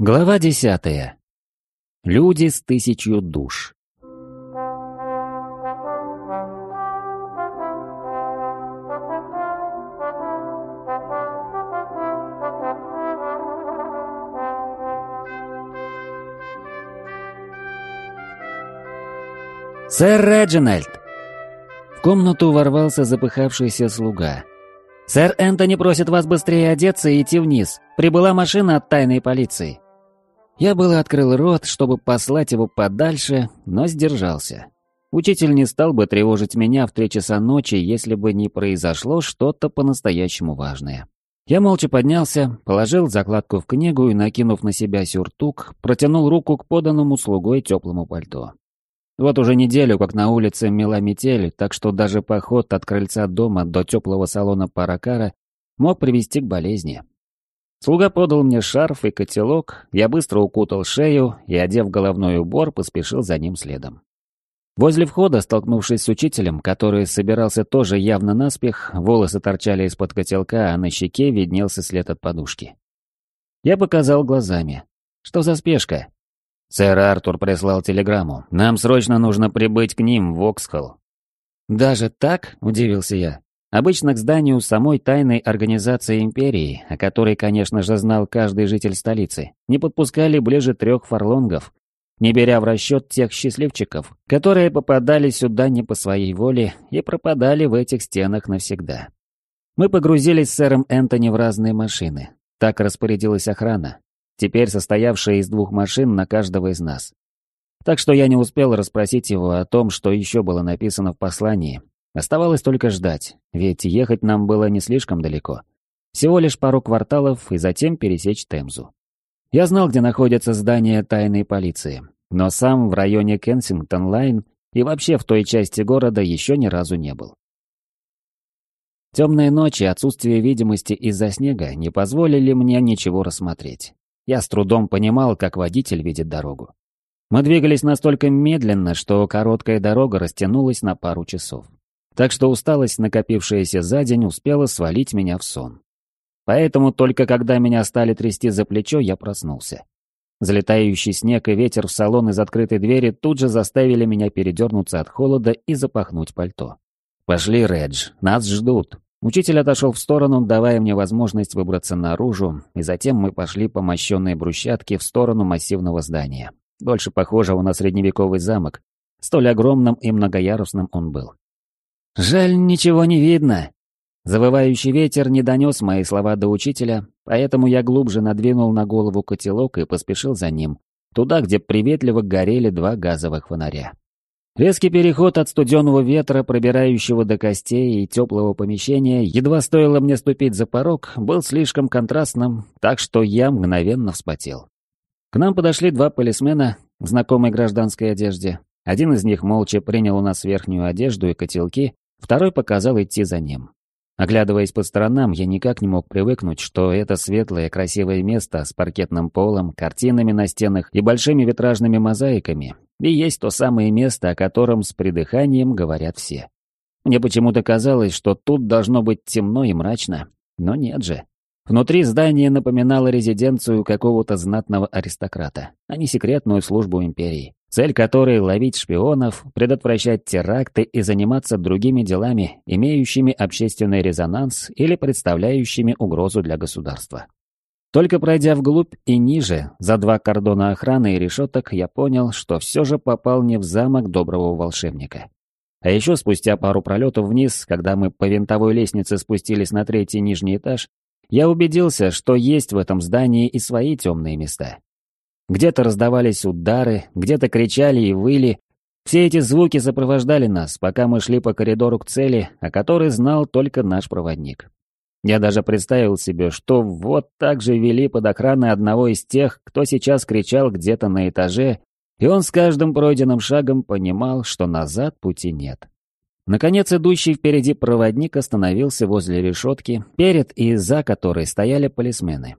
Глава десятая. Люди с тысячью душ. «Сэр Реджинальд!» В комнату ворвался запыхавшийся слуга. «Сэр Энтони просит вас быстрее одеться и идти вниз. Прибыла машина от тайной полиции». Я было открыл рот, чтобы послать его подальше, но сдержался. Учитель не стал бы тревожить меня в три часа ночи, если бы не произошло что-то по-настоящему важное. Я молча поднялся, положил закладку в книгу и, накинув на себя сюртук, протянул руку к поданному слугой теплому пальто. Вот уже неделю, как на улице мела метель, так что даже поход от крыльца дома до теплого салона Паракара мог привести к болезни. Слуга подал мне шарф и котелок, я быстро укутал шею и, одев головной убор, поспешил за ним следом. Возле входа, столкнувшись с учителем, который собирался тоже явно наспех, волосы торчали из-под котелка, а на щеке виднелся след от подушки. Я показал глазами. Что за спешка? Сэр Артур прислал телеграмму. Нам срочно нужно прибыть к ним в Оксхолл. Даже так? Удивился я. Обычно к зданию самой тайной организации империи, о которой, конечно же, знал каждый житель столицы, не подпускали ближе трех фарлонгов, не беря в расчет тех счастливчиков, которые попадали сюда не по своей воле и пропадали в этих стенах навсегда. Мы погрузились с сэром Энтони в разные машины. Так распорядилась охрана, теперь состоявшая из двух машин на каждого из нас. Так что я не успел расспросить его о том, что еще было написано в послании, Оставалось только ждать, ведь ехать нам было не слишком далеко. Всего лишь пару кварталов и затем пересечь Темзу. Я знал, где находится здание тайной полиции, но сам в районе Кенсингтон-Лейн и вообще в той части города еще ни разу не был. Темные ночи, отсутствие видимости из-за снега не позволили мне ничего рассмотреть. Я с трудом понимал, как водитель видит дорогу. Мы двигались настолько медленно, что короткая дорога растянулась на пару часов так что усталость, накопившаяся за день, успела свалить меня в сон. Поэтому только когда меня стали трясти за плечо, я проснулся. Залетающий снег и ветер в салон из открытой двери тут же заставили меня передернуться от холода и запахнуть пальто. «Пошли, Редж, нас ждут». Учитель отошел в сторону, давая мне возможность выбраться наружу, и затем мы пошли по мощенной брусчатке в сторону массивного здания. Больше похожего на средневековый замок. Столь огромным и многоярусным он был. «Жаль, ничего не видно». Завывающий ветер не донес мои слова до учителя, поэтому я глубже надвинул на голову котелок и поспешил за ним, туда, где приветливо горели два газовых фонаря. Резкий переход от студенного ветра, пробирающего до костей и теплого помещения, едва стоило мне ступить за порог, был слишком контрастным, так что я мгновенно вспотел. К нам подошли два полисмена в знакомой гражданской одежде. Один из них молча принял у нас верхнюю одежду и котелки, Второй показал идти за ним. Оглядываясь по сторонам, я никак не мог привыкнуть, что это светлое красивое место с паркетным полом, картинами на стенах и большими витражными мозаиками и есть то самое место, о котором с придыханием говорят все. Мне почему-то казалось, что тут должно быть темно и мрачно, но нет же. Внутри здание напоминало резиденцию какого-то знатного аристократа, а не секретную службу империи цель которой — ловить шпионов, предотвращать теракты и заниматься другими делами, имеющими общественный резонанс или представляющими угрозу для государства. Только пройдя вглубь и ниже, за два кордона охраны и решеток, я понял, что все же попал не в замок доброго волшебника. А еще спустя пару пролетов вниз, когда мы по винтовой лестнице спустились на третий нижний этаж, я убедился, что есть в этом здании и свои темные места. Где-то раздавались удары, где-то кричали и выли. Все эти звуки сопровождали нас, пока мы шли по коридору к цели, о которой знал только наш проводник. Я даже представил себе, что вот так же вели под охраной одного из тех, кто сейчас кричал где-то на этаже, и он с каждым пройденным шагом понимал, что назад пути нет. Наконец, идущий впереди проводник остановился возле решетки, перед и за которой стояли полисмены.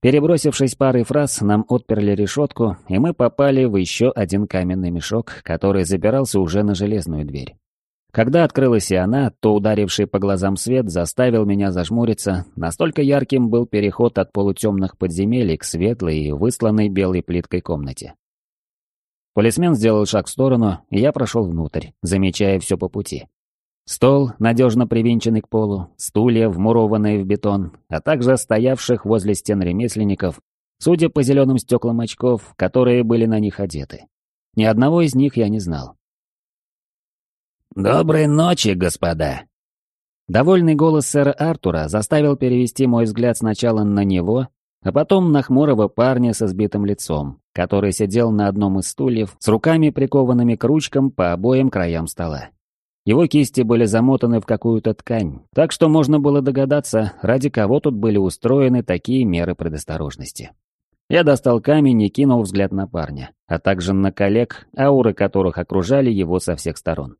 Перебросившись парой фраз, нам отперли решетку, и мы попали в еще один каменный мешок, который забирался уже на железную дверь. Когда открылась и она, то ударивший по глазам свет заставил меня зажмуриться, настолько ярким был переход от полутемных подземелий к светлой и высланной белой плиткой комнате. Полисмен сделал шаг в сторону, и я прошел внутрь, замечая все по пути. Стол, надежно привинченный к полу, стулья, вмурованные в бетон, а также стоявших возле стен ремесленников, судя по зеленым стеклам очков, которые были на них одеты. Ни одного из них я не знал. «Доброй ночи, господа!» Довольный голос сэра Артура заставил перевести мой взгляд сначала на него, а потом на хмурого парня со сбитым лицом, который сидел на одном из стульев с руками прикованными к ручкам по обоим краям стола. Его кисти были замотаны в какую-то ткань, так что можно было догадаться, ради кого тут были устроены такие меры предосторожности. Я достал камень и кинул взгляд на парня, а также на коллег, ауры которых окружали его со всех сторон.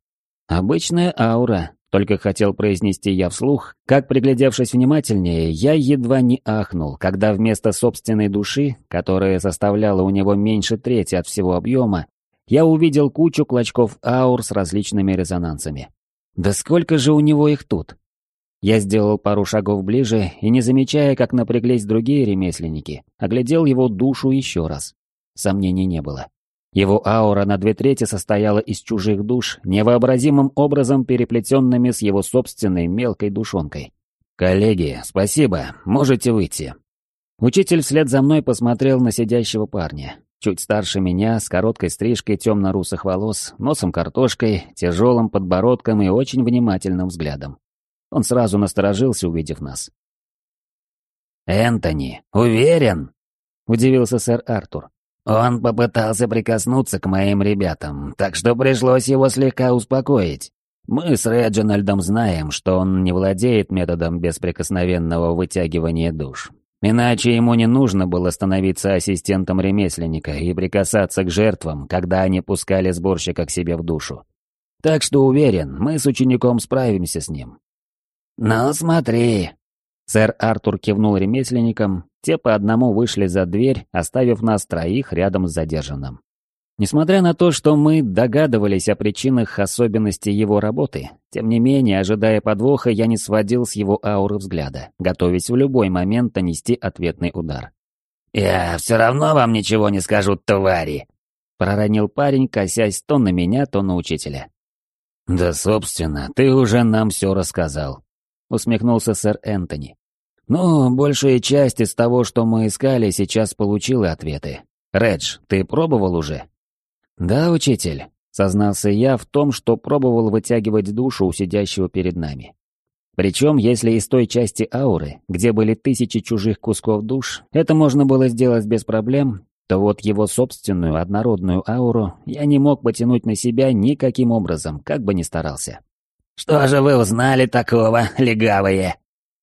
Обычная аура, только хотел произнести я вслух, как, приглядевшись внимательнее, я едва не ахнул, когда вместо собственной души, которая составляла у него меньше трети от всего объема, я увидел кучу клочков аур с различными резонансами. Да сколько же у него их тут? Я сделал пару шагов ближе и, не замечая, как напряглись другие ремесленники, оглядел его душу еще раз. Сомнений не было. Его аура на две трети состояла из чужих душ, невообразимым образом переплетенными с его собственной мелкой душонкой. «Коллеги, спасибо, можете выйти». Учитель вслед за мной посмотрел на сидящего парня. Чуть старше меня, с короткой стрижкой темно-русых волос, носом картошкой, тяжелым подбородком и очень внимательным взглядом. Он сразу насторожился, увидев нас. «Энтони, уверен?» — удивился сэр Артур. Он попытался прикоснуться к моим ребятам, так что пришлось его слегка успокоить. Мы с Реджинальдом знаем, что он не владеет методом бесприкосновенного вытягивания душ. Иначе ему не нужно было становиться ассистентом ремесленника и прикасаться к жертвам, когда они пускали сборщика к себе в душу. Так что уверен, мы с учеником справимся с ним. «Ну смотри!» Сэр Артур кивнул ремесленникам, те по одному вышли за дверь, оставив нас троих рядом с задержанным. Несмотря на то, что мы догадывались о причинах особенностей его работы, тем не менее, ожидая подвоха, я не сводил с его ауры взгляда, готовясь в любой момент нанести ответный удар. «Я все равно вам ничего не скажу, твари!» проронил парень, косясь то на меня, то на учителя. «Да, собственно, ты уже нам все рассказал», — усмехнулся сэр Энтони. Ну, большая часть из того, что мы искали, сейчас получила ответы. Редж, ты пробовал уже? Да, учитель, сознался я в том, что пробовал вытягивать душу у сидящего перед нами. Причем, если из той части ауры, где были тысячи чужих кусков душ, это можно было сделать без проблем, то вот его собственную однородную ауру я не мог потянуть на себя никаким образом, как бы ни старался. «Что же вы узнали такого, легавые?»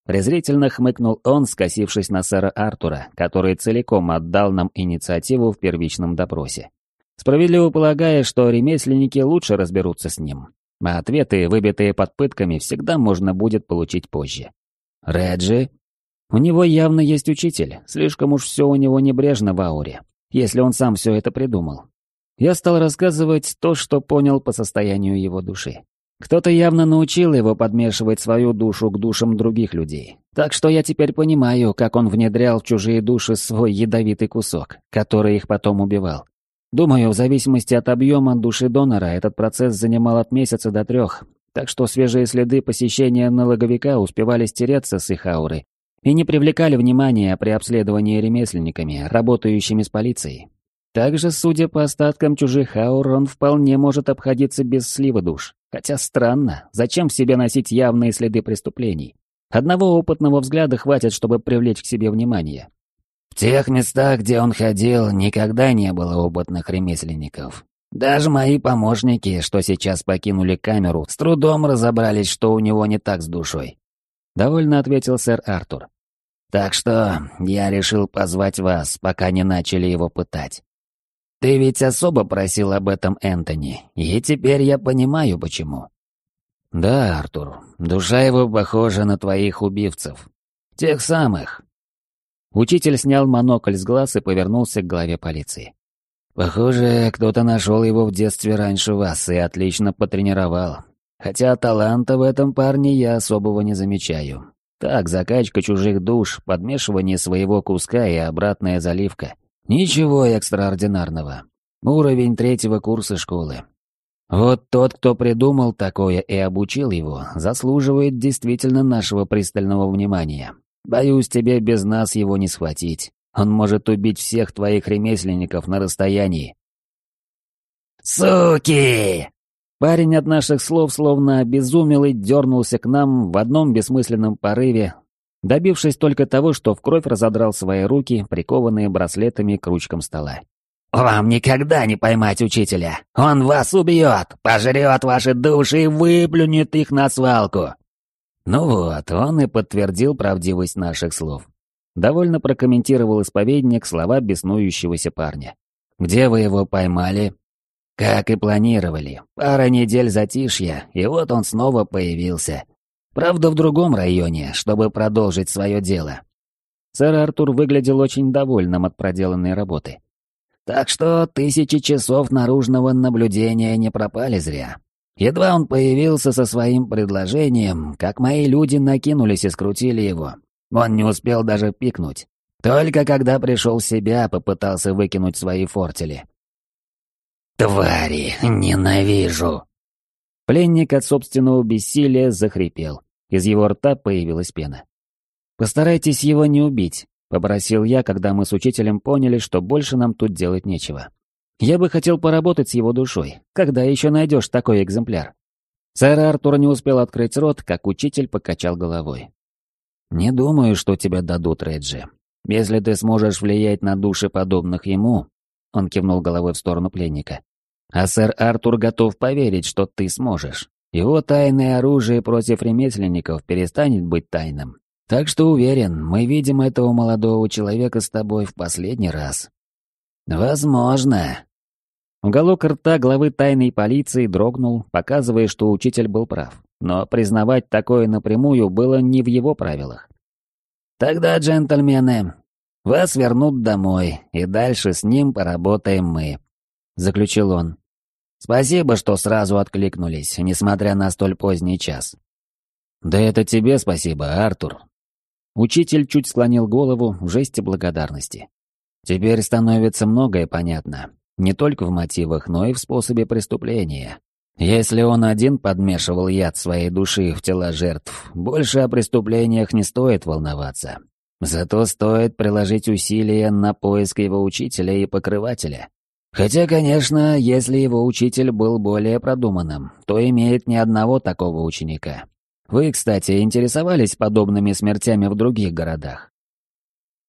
Презрительно хмыкнул он, скосившись на сэра Артура, который целиком отдал нам инициативу в первичном допросе. Справедливо полагая, что ремесленники лучше разберутся с ним. А ответы, выбитые под пытками, всегда можно будет получить позже. Реджи? У него явно есть учитель, слишком уж все у него небрежно в ауре, если он сам все это придумал. Я стал рассказывать то, что понял по состоянию его души. Кто-то явно научил его подмешивать свою душу к душам других людей. Так что я теперь понимаю, как он внедрял в чужие души свой ядовитый кусок, который их потом убивал. Думаю, в зависимости от объема души донора этот процесс занимал от месяца до трех, так что свежие следы посещения налоговика успевали стереться с их ауры и не привлекали внимания при обследовании ремесленниками, работающими с полицией. Также, судя по остаткам чужих аур, он вполне может обходиться без слива душ. Хотя странно, зачем в себе носить явные следы преступлений? Одного опытного взгляда хватит, чтобы привлечь к себе внимание. Тех местах, где он ходил, никогда не было опытных ремесленников. Даже мои помощники, что сейчас покинули камеру, с трудом разобрались, что у него не так с душой. Довольно ответил сэр Артур. Так что я решил позвать вас, пока не начали его пытать. Ты ведь особо просил об этом Энтони, и теперь я понимаю, почему. Да, Артур, душа его похожа на твоих убивцев. Тех самых. Учитель снял монокль с глаз и повернулся к главе полиции. Похоже, кто-то нашел его в детстве раньше вас и отлично потренировал. Хотя таланта в этом парне я особого не замечаю. Так, закачка чужих душ, подмешивание своего куска и обратная заливка. Ничего экстраординарного. Уровень третьего курса школы. Вот тот, кто придумал такое и обучил его, заслуживает действительно нашего пристального внимания. Боюсь, тебе без нас его не схватить. Он может убить всех твоих ремесленников на расстоянии. «Суки!» Парень от наших слов словно обезумел и дернулся к нам в одном бессмысленном порыве, добившись только того, что в кровь разодрал свои руки, прикованные браслетами к ручкам стола. «Вам никогда не поймать учителя! Он вас убьет, пожрет ваши души и выплюнет их на свалку!» Ну вот, он и подтвердил правдивость наших слов. Довольно прокомментировал исповедник слова беснующегося парня. «Где вы его поймали?» Как и планировали. Пара недель затишья, и вот он снова появился. Правда, в другом районе, чтобы продолжить свое дело. Сэр Артур выглядел очень довольным от проделанной работы. Так что тысячи часов наружного наблюдения не пропали зря. Едва он появился со своим предложением, как мои люди накинулись и скрутили его. Он не успел даже пикнуть. Только когда пришел в себя, попытался выкинуть свои фортели. «Твари, ненавижу!» Пленник от собственного бессилия захрипел. Из его рта появилась пена. «Постарайтесь его не убить», — попросил я, когда мы с учителем поняли, что больше нам тут делать нечего. «Я бы хотел поработать с его душой. Когда еще найдешь такой экземпляр?» Сэр Артур не успел открыть рот, как учитель покачал головой. «Не думаю, что тебя дадут, Реджи. Если ты сможешь влиять на души подобных ему...» Он кивнул головой в сторону пленника. А сэр Артур готов поверить, что ты сможешь. Его тайное оружие против ремесленников перестанет быть тайным. Так что уверен, мы видим этого молодого человека с тобой в последний раз. Возможно. Уголок рта главы тайной полиции дрогнул, показывая, что учитель был прав. Но признавать такое напрямую было не в его правилах. Тогда, джентльмены, вас вернут домой, и дальше с ним поработаем мы заключил он. «Спасибо, что сразу откликнулись, несмотря на столь поздний час». «Да это тебе спасибо, Артур». Учитель чуть склонил голову в жесте благодарности. «Теперь становится многое понятно, не только в мотивах, но и в способе преступления. Если он один подмешивал яд своей души в тела жертв, больше о преступлениях не стоит волноваться. Зато стоит приложить усилия на поиск его учителя и покрывателя. Хотя, конечно, если его учитель был более продуманным, то имеет ни одного такого ученика. Вы, кстати, интересовались подобными смертями в других городах?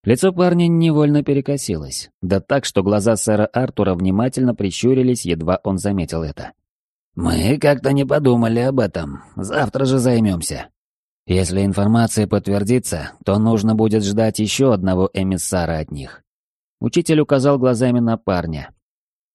Лицо парня невольно перекосилось, да так, что глаза сэра Артура внимательно прищурились, едва он заметил это. «Мы как-то не подумали об этом. Завтра же займемся. Если информация подтвердится, то нужно будет ждать еще одного эмиссара от них». Учитель указал глазами на парня,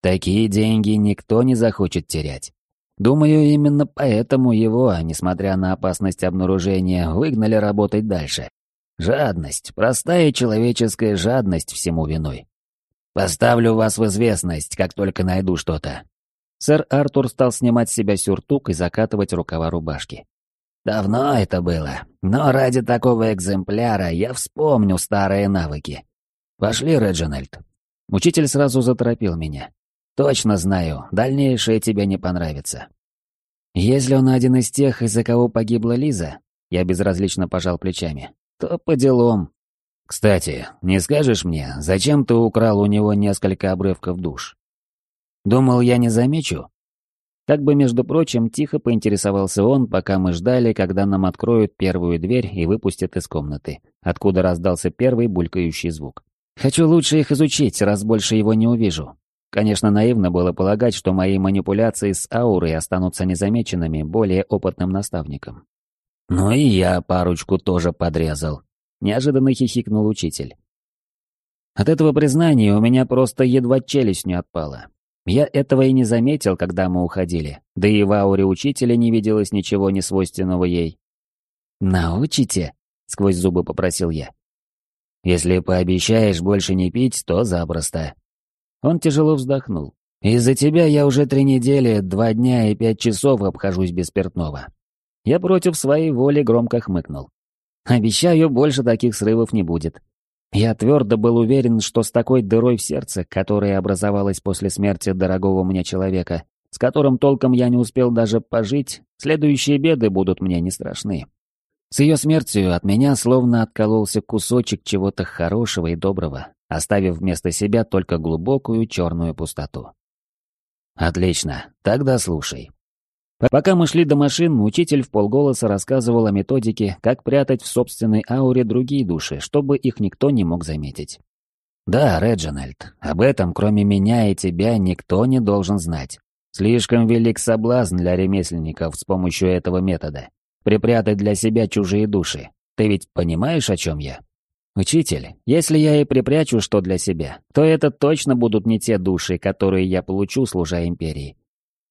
Такие деньги никто не захочет терять. Думаю, именно поэтому его, несмотря на опасность обнаружения, выгнали работать дальше. Жадность, простая человеческая жадность всему виной. Поставлю вас в известность, как только найду что-то. Сэр Артур стал снимать с себя сюртук и закатывать рукава рубашки. Давно это было, но ради такого экземпляра я вспомню старые навыки. Пошли, Реджинальд. Учитель сразу заторопил меня. Точно знаю, дальнейшее тебе не понравится. Если он один из тех, из-за кого погибла Лиза, я безразлично пожал плечами, то по делам. Кстати, не скажешь мне, зачем ты украл у него несколько обрывков душ? Думал, я не замечу? Как бы, между прочим, тихо поинтересовался он, пока мы ждали, когда нам откроют первую дверь и выпустят из комнаты, откуда раздался первый булькающий звук. Хочу лучше их изучить, раз больше его не увижу. Конечно, наивно было полагать, что мои манипуляции с аурой останутся незамеченными более опытным наставником. «Ну и я парочку тоже подрезал», — неожиданно хихикнул учитель. От этого признания у меня просто едва челюсть не отпала. Я этого и не заметил, когда мы уходили, да и в ауре учителя не виделось ничего несвойственного ей. «Научите?» — сквозь зубы попросил я. «Если пообещаешь больше не пить, то запросто», он тяжело вздохнул. Из-за тебя я уже три недели, два дня и пять часов обхожусь без спиртного. Я против своей воли громко хмыкнул. Обещаю, больше таких срывов не будет. Я твердо был уверен, что с такой дырой в сердце, которая образовалась после смерти дорогого мне человека, с которым толком я не успел даже пожить, следующие беды будут мне не страшны. С ее смертью от меня словно откололся кусочек чего-то хорошего и доброго, оставив вместо себя только глубокую черную пустоту. Отлично, тогда слушай. Пока мы шли до машин, учитель в полголоса рассказывал о методике, как прятать в собственной ауре другие души, чтобы их никто не мог заметить. Да, Реджинальд, об этом кроме меня и тебя никто не должен знать. Слишком велик соблазн для ремесленников с помощью этого метода. Припрятать для себя чужие души. Ты ведь понимаешь, о чем я? «Учитель, если я и припрячу что для себя, то это точно будут не те души, которые я получу, служа Империи.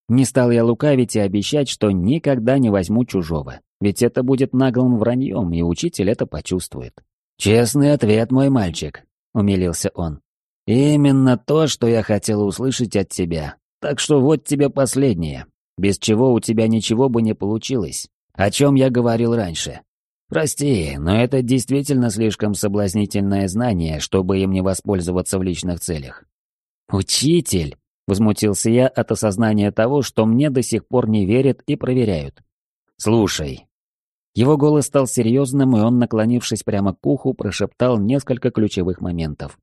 Не стал я лукавить и обещать, что никогда не возьму чужого, ведь это будет наглым враньем, и учитель это почувствует». «Честный ответ, мой мальчик», — умилился он. «Именно то, что я хотел услышать от тебя. Так что вот тебе последнее, без чего у тебя ничего бы не получилось, о чем я говорил раньше. Прости, но это действительно слишком соблазнительное знание, чтобы им не воспользоваться в личных целях. «Учитель!» — возмутился я от осознания того, что мне до сих пор не верят и проверяют. «Слушай». Его голос стал серьезным, и он, наклонившись прямо к уху, прошептал несколько ключевых моментов.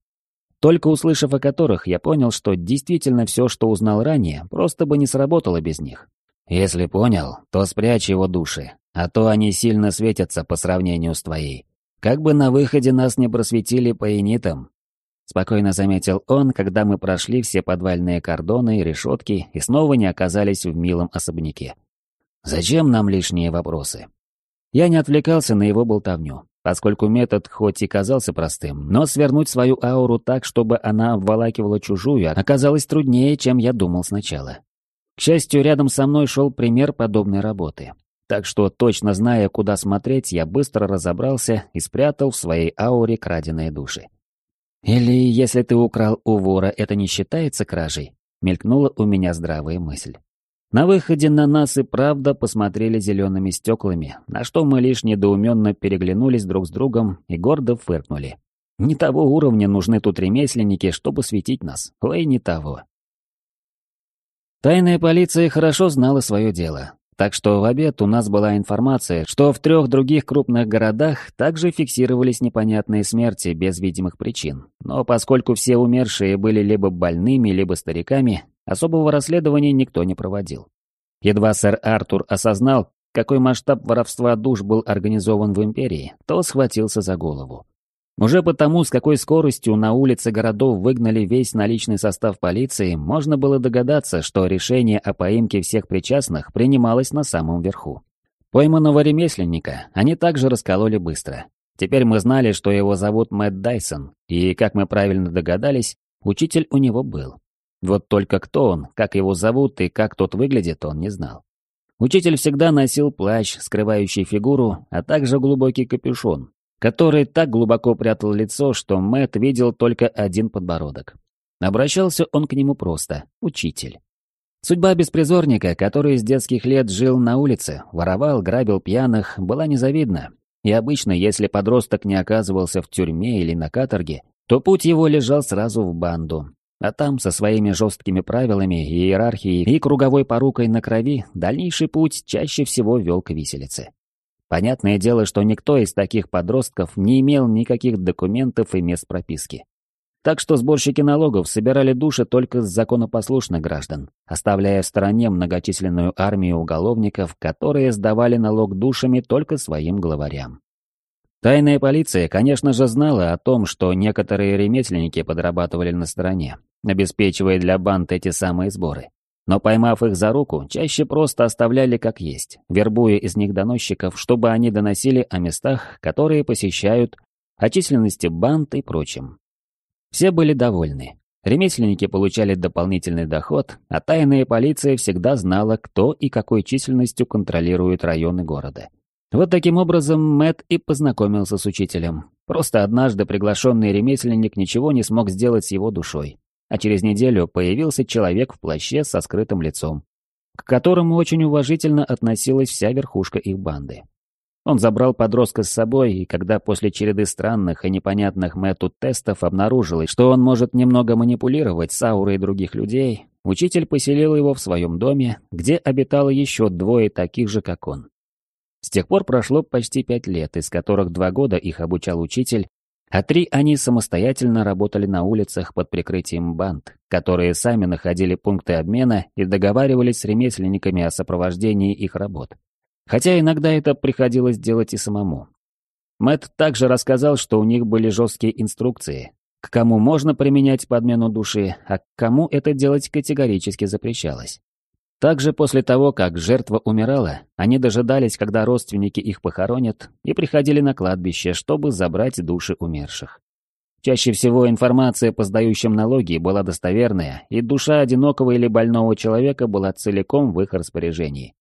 Только услышав о которых, я понял, что действительно все, что узнал ранее, просто бы не сработало без них. Если понял, то спрячь его души, а то они сильно светятся по сравнению с твоей. Как бы на выходе нас не просветили по инитам. Спокойно заметил он, когда мы прошли все подвальные кордоны и решетки и снова не оказались в милом особняке. Зачем нам лишние вопросы? Я не отвлекался на его болтовню, поскольку метод хоть и казался простым, но свернуть свою ауру так, чтобы она обволакивала чужую, оказалось труднее, чем я думал сначала. К счастью, рядом со мной шел пример подобной работы. Так что, точно зная, куда смотреть, я быстро разобрался и спрятал в своей ауре краденые души. «Или если ты украл у вора, это не считается кражей?» — мелькнула у меня здравая мысль. На выходе на нас и правда посмотрели зелеными стеклами, на что мы лишь недоуменно переглянулись друг с другом и гордо фыркнули. Не того уровня нужны тут ремесленники, чтобы светить нас. Ой, не того. Тайная полиция хорошо знала свое дело, так что в обед у нас была информация, что в трех других крупных городах также фиксировались непонятные смерти без видимых причин. Но поскольку все умершие были либо больными, либо стариками, особого расследования никто не проводил. Едва сэр Артур осознал, какой масштаб воровства душ был организован в Империи, то схватился за голову. Уже потому, с какой скоростью на улицы городов выгнали весь наличный состав полиции, можно было догадаться, что решение о поимке всех причастных принималось на самом верху. Пойманного ремесленника они также раскололи быстро. Теперь мы знали, что его зовут Мэтт Дайсон, и, как мы правильно догадались, учитель у него был. Вот только кто он, как его зовут и как тот выглядит, он не знал. Учитель всегда носил плащ, скрывающий фигуру, а также глубокий капюшон, который так глубоко прятал лицо, что Мэт видел только один подбородок. Обращался он к нему просто «учитель». Судьба беспризорника, который с детских лет жил на улице, воровал, грабил пьяных, была незавидна. И обычно, если подросток не оказывался в тюрьме или на каторге, то путь его лежал сразу в банду. А там, со своими жесткими правилами, иерархией и круговой порукой на крови, дальнейший путь чаще всего вел к виселице. Понятное дело, что никто из таких подростков не имел никаких документов и мест прописки. Так что сборщики налогов собирали души только с законопослушных граждан, оставляя в стороне многочисленную армию уголовников, которые сдавали налог душами только своим главарям. Тайная полиция, конечно же, знала о том, что некоторые ремесленники подрабатывали на стороне, обеспечивая для банд эти самые сборы. Но поймав их за руку, чаще просто оставляли как есть, вербуя из них доносчиков, чтобы они доносили о местах, которые посещают, о численности банд и прочем. Все были довольны. Ремесленники получали дополнительный доход, а тайная полиция всегда знала, кто и какой численностью контролирует районы города. Вот таким образом Мэт и познакомился с учителем. Просто однажды приглашенный ремесленник ничего не смог сделать с его душой. А через неделю появился человек в плаще со скрытым лицом, к которому очень уважительно относилась вся верхушка их банды. Он забрал подростка с собой, и когда после череды странных и непонятных Мэтту тестов обнаружилось, что он может немного манипулировать с аурой других людей, учитель поселил его в своем доме, где обитало еще двое таких же, как он. С тех пор прошло почти пять лет, из которых два года их обучал учитель, а три они самостоятельно работали на улицах под прикрытием банд, которые сами находили пункты обмена и договаривались с ремесленниками о сопровождении их работ. Хотя иногда это приходилось делать и самому. Мэт также рассказал, что у них были жесткие инструкции, к кому можно применять подмену души, а к кому это делать категорически запрещалось. Также после того, как жертва умирала, они дожидались, когда родственники их похоронят, и приходили на кладбище, чтобы забрать души умерших. Чаще всего информация по сдающим налоги была достоверная, и душа одинокого или больного человека была целиком в их распоряжении.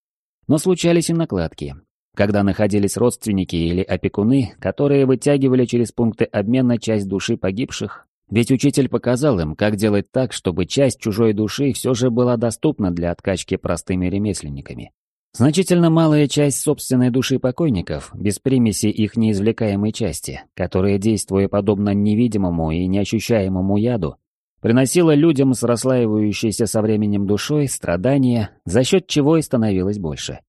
Но случались и накладки, когда находились родственники или опекуны, которые вытягивали через пункты обмена часть души погибших, ведь учитель показал им, как делать так, чтобы часть чужой души все же была доступна для откачки простыми ремесленниками. Значительно малая часть собственной души покойников, без примеси их неизвлекаемой части, которая, действуя подобно невидимому и неощущаемому яду, приносила людям с расслаивающейся со временем душой страдания, за счет чего и становилось больше.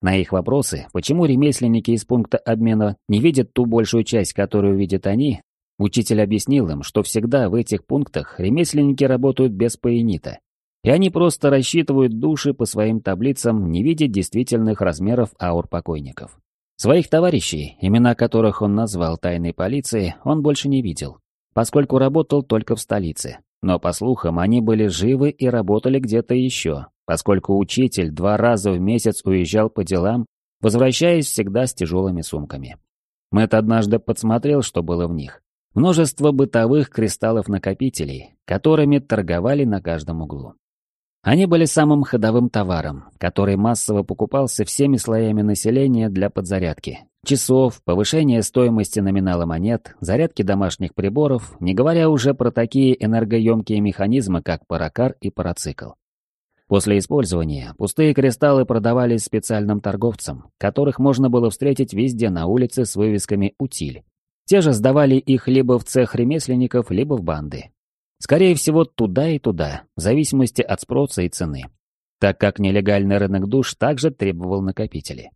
На их вопросы, почему ремесленники из пункта обмена не видят ту большую часть, которую видят они, Учитель объяснил им, что всегда в этих пунктах ремесленники работают без паенита, и они просто рассчитывают души по своим таблицам, не видя действительных размеров аур покойников. Своих товарищей, имена которых он назвал тайной полиции, он больше не видел, поскольку работал только в столице. Но, по слухам, они были живы и работали где-то еще, поскольку учитель два раза в месяц уезжал по делам, возвращаясь всегда с тяжелыми сумками. Мэтт однажды подсмотрел, что было в них множество бытовых кристаллов-накопителей, которыми торговали на каждом углу. Они были самым ходовым товаром, который массово покупался всеми слоями населения для подзарядки. Часов, повышения стоимости номинала монет, зарядки домашних приборов, не говоря уже про такие энергоемкие механизмы, как паракар и парацикл. После использования пустые кристаллы продавались специальным торговцам, которых можно было встретить везде на улице с вывесками «Утиль», те же сдавали их либо в цех ремесленников, либо в банды. Скорее всего, туда и туда, в зависимости от спроса и цены. Так как нелегальный рынок душ также требовал накопители.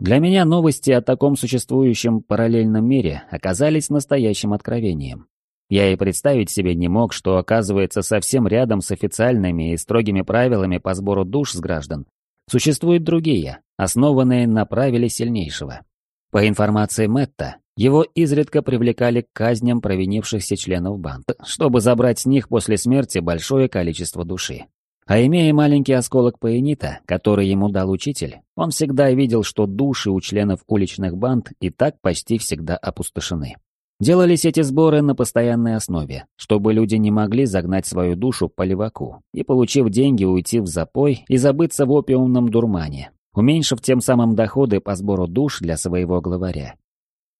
Для меня новости о таком существующем параллельном мире оказались настоящим откровением. Я и представить себе не мог, что оказывается совсем рядом с официальными и строгими правилами по сбору душ с граждан. Существуют другие, основанные на правиле сильнейшего. По информации Мэтта, его изредка привлекали к казням провинившихся членов банд, чтобы забрать с них после смерти большое количество души. А имея маленький осколок паенита, который ему дал учитель, он всегда видел, что души у членов уличных банд и так почти всегда опустошены. Делались эти сборы на постоянной основе, чтобы люди не могли загнать свою душу по леваку и, получив деньги, уйти в запой и забыться в опиумном дурмане, уменьшив тем самым доходы по сбору душ для своего главаря.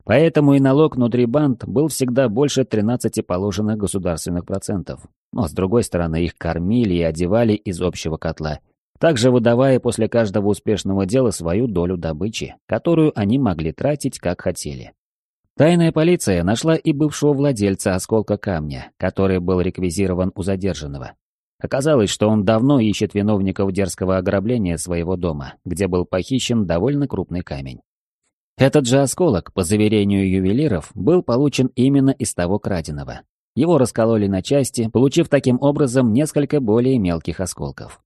Поэтому и налог внутри банд был всегда больше 13 положенных государственных процентов. Но с другой стороны, их кормили и одевали из общего котла, также выдавая после каждого успешного дела свою долю добычи, которую они могли тратить как хотели. Тайная полиция нашла и бывшего владельца осколка камня, который был реквизирован у задержанного. Оказалось, что он давно ищет виновников дерзкого ограбления своего дома, где был похищен довольно крупный камень. Этот же осколок, по заверению ювелиров, был получен именно из того краденого. Его раскололи на части, получив таким образом несколько более мелких осколков.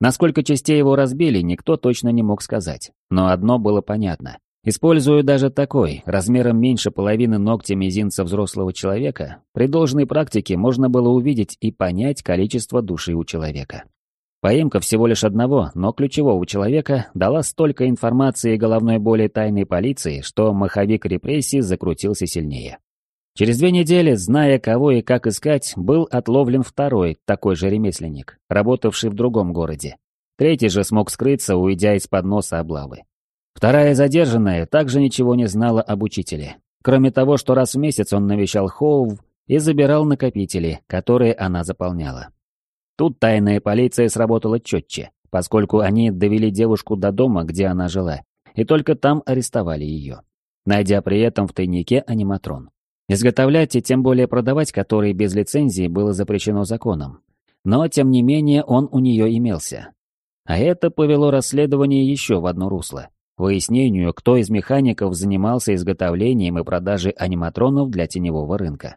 Насколько частей его разбили, никто точно не мог сказать. Но одно было понятно. Используя даже такой, размером меньше половины ногтя мизинца взрослого человека, при должной практике можно было увидеть и понять количество души у человека. Поимка всего лишь одного, но ключевого человека дала столько информации головной боли тайной полиции, что маховик репрессий закрутился сильнее. Через две недели, зная кого и как искать, был отловлен второй, такой же ремесленник, работавший в другом городе. Третий же смог скрыться, уйдя из-под носа облавы. Вторая задержанная также ничего не знала об учителе. Кроме того, что раз в месяц он навещал Хоув и забирал накопители, которые она заполняла. Тут тайная полиция сработала четче, поскольку они довели девушку до дома, где она жила, и только там арестовали ее, найдя при этом в тайнике аниматрон. Изготовлять и тем более продавать который без лицензии было запрещено законом. Но, тем не менее, он у нее имелся. А это повело расследование еще в одно русло. Выяснению, кто из механиков занимался изготовлением и продажей аниматронов для теневого рынка.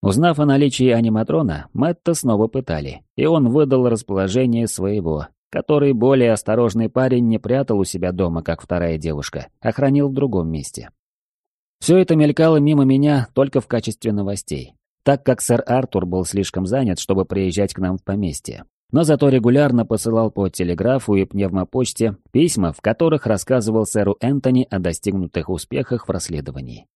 Узнав о наличии аниматрона, Мэтта снова пытали, и он выдал расположение своего, который более осторожный парень не прятал у себя дома, как вторая девушка, а хранил в другом месте. Все это мелькало мимо меня только в качестве новостей, так как сэр Артур был слишком занят, чтобы приезжать к нам в поместье. Но зато регулярно посылал по телеграфу и пневмопочте письма, в которых рассказывал сэру Энтони о достигнутых успехах в расследовании.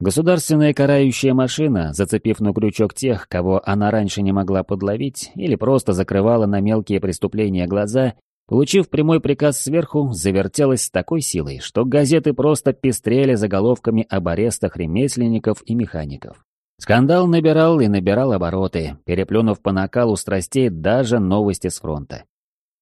Государственная карающая машина, зацепив на крючок тех, кого она раньше не могла подловить, или просто закрывала на мелкие преступления глаза, получив прямой приказ сверху, завертелась с такой силой, что газеты просто пестрели заголовками об арестах ремесленников и механиков. Скандал набирал и набирал обороты, переплюнув по накалу страстей даже новости с фронта.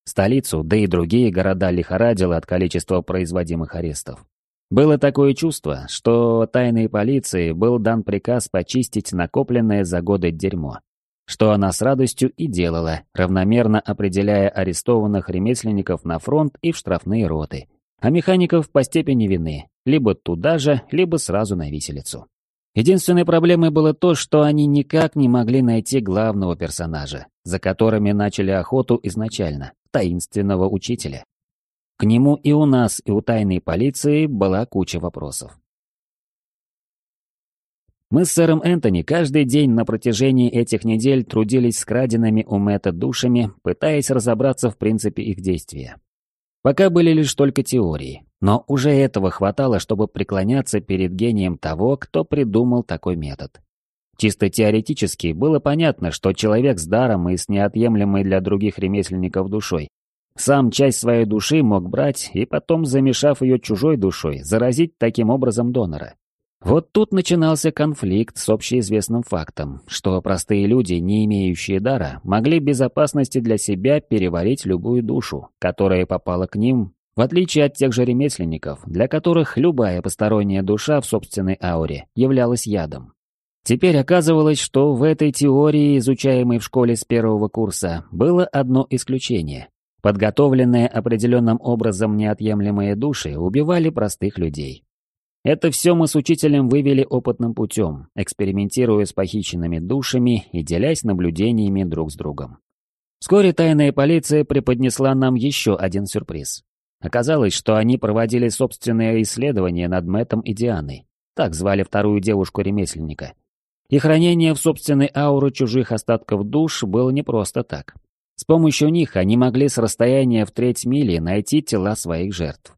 Столицу, да и другие города лихорадило от количества производимых арестов. Было такое чувство, что тайной полиции был дан приказ почистить накопленное за годы дерьмо, что она с радостью и делала, равномерно определяя арестованных ремесленников на фронт и в штрафные роты, а механиков по степени вины, либо туда же, либо сразу на виселицу. Единственной проблемой было то, что они никак не могли найти главного персонажа, за которыми начали охоту изначально, таинственного учителя. К нему и у нас, и у тайной полиции была куча вопросов. Мы с сэром Энтони каждый день на протяжении этих недель трудились с краденными у Мэтта душами, пытаясь разобраться в принципе их действия. Пока были лишь только теории, но уже этого хватало, чтобы преклоняться перед гением того, кто придумал такой метод. Чисто теоретически было понятно, что человек с даром и с неотъемлемой для других ремесленников душой сам часть своей души мог брать и потом, замешав ее чужой душой, заразить таким образом донора. Вот тут начинался конфликт с общеизвестным фактом, что простые люди, не имеющие дара, могли без опасности для себя переварить любую душу, которая попала к ним, в отличие от тех же ремесленников, для которых любая посторонняя душа в собственной ауре являлась ядом. Теперь оказывалось, что в этой теории, изучаемой в школе с первого курса, было одно исключение. Подготовленные определенным образом неотъемлемые души убивали простых людей. Это все мы с учителем вывели опытным путем, экспериментируя с похищенными душами и делясь наблюдениями друг с другом. Вскоре тайная полиция преподнесла нам еще один сюрприз. Оказалось, что они проводили собственное исследование над Мэттом и Дианой. Так звали вторую девушку-ремесленника. И хранение в собственной ауре чужих остатков душ было не просто так. С помощью них они могли с расстояния в треть мили найти тела своих жертв.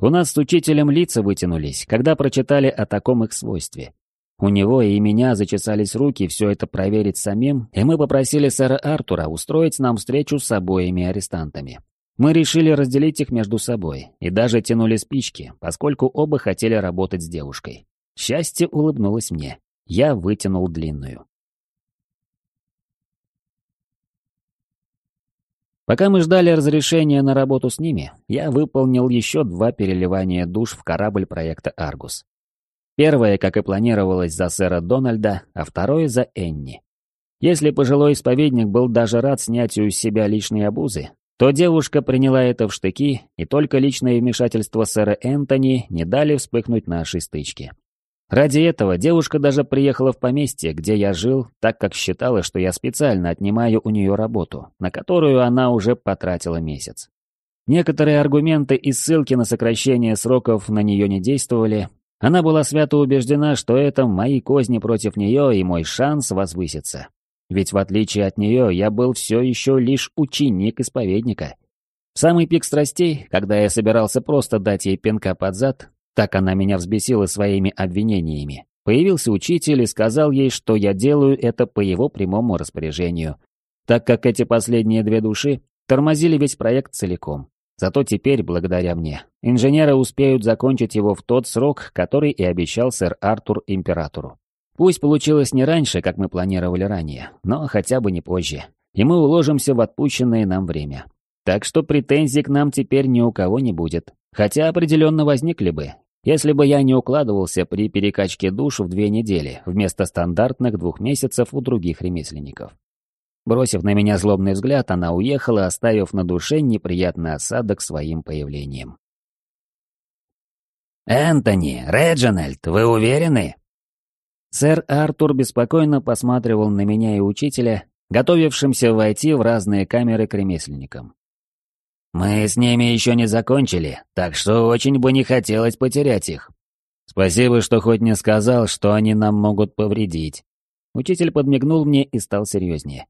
У нас с учителем лица вытянулись, когда прочитали о таком их свойстве. У него и меня зачесались руки все это проверить самим, и мы попросили сэра Артура устроить нам встречу с обоими арестантами. Мы решили разделить их между собой, и даже тянули спички, поскольку оба хотели работать с девушкой. Счастье улыбнулось мне. Я вытянул длинную. Пока мы ждали разрешения на работу с ними, я выполнил еще два переливания душ в корабль проекта «Аргус». Первое, как и планировалось, за сэра Дональда, а второе за Энни. Если пожилой исповедник был даже рад снятию с себя лишней обузы, то девушка приняла это в штыки, и только личное вмешательство сэра Энтони не дали вспыхнуть нашей стычке. Ради этого девушка даже приехала в поместье, где я жил, так как считала, что я специально отнимаю у нее работу, на которую она уже потратила месяц. Некоторые аргументы и ссылки на сокращение сроков на нее не действовали. Она была свято убеждена, что это мои козни против нее и мой шанс возвыситься. Ведь в отличие от нее я был все еще лишь ученик исповедника. В самый пик страстей, когда я собирался просто дать ей пинка под зад, так она меня взбесила своими обвинениями. Появился учитель и сказал ей, что я делаю это по его прямому распоряжению, так как эти последние две души тормозили весь проект целиком. Зато теперь, благодаря мне, инженеры успеют закончить его в тот срок, который и обещал сэр Артур императору. Пусть получилось не раньше, как мы планировали ранее, но хотя бы не позже. И мы уложимся в отпущенное нам время. Так что претензий к нам теперь ни у кого не будет. Хотя определенно возникли бы, если бы я не укладывался при перекачке душ в две недели, вместо стандартных двух месяцев у других ремесленников. Бросив на меня злобный взгляд, она уехала, оставив на душе неприятный осадок своим появлением. «Энтони, Реджинальд, вы уверены?» Сэр Артур беспокойно посматривал на меня и учителя, готовившимся войти в разные камеры к ремесленникам. «Мы с ними еще не закончили, так что очень бы не хотелось потерять их. Спасибо, что хоть не сказал, что они нам могут повредить». Учитель подмигнул мне и стал серьезнее.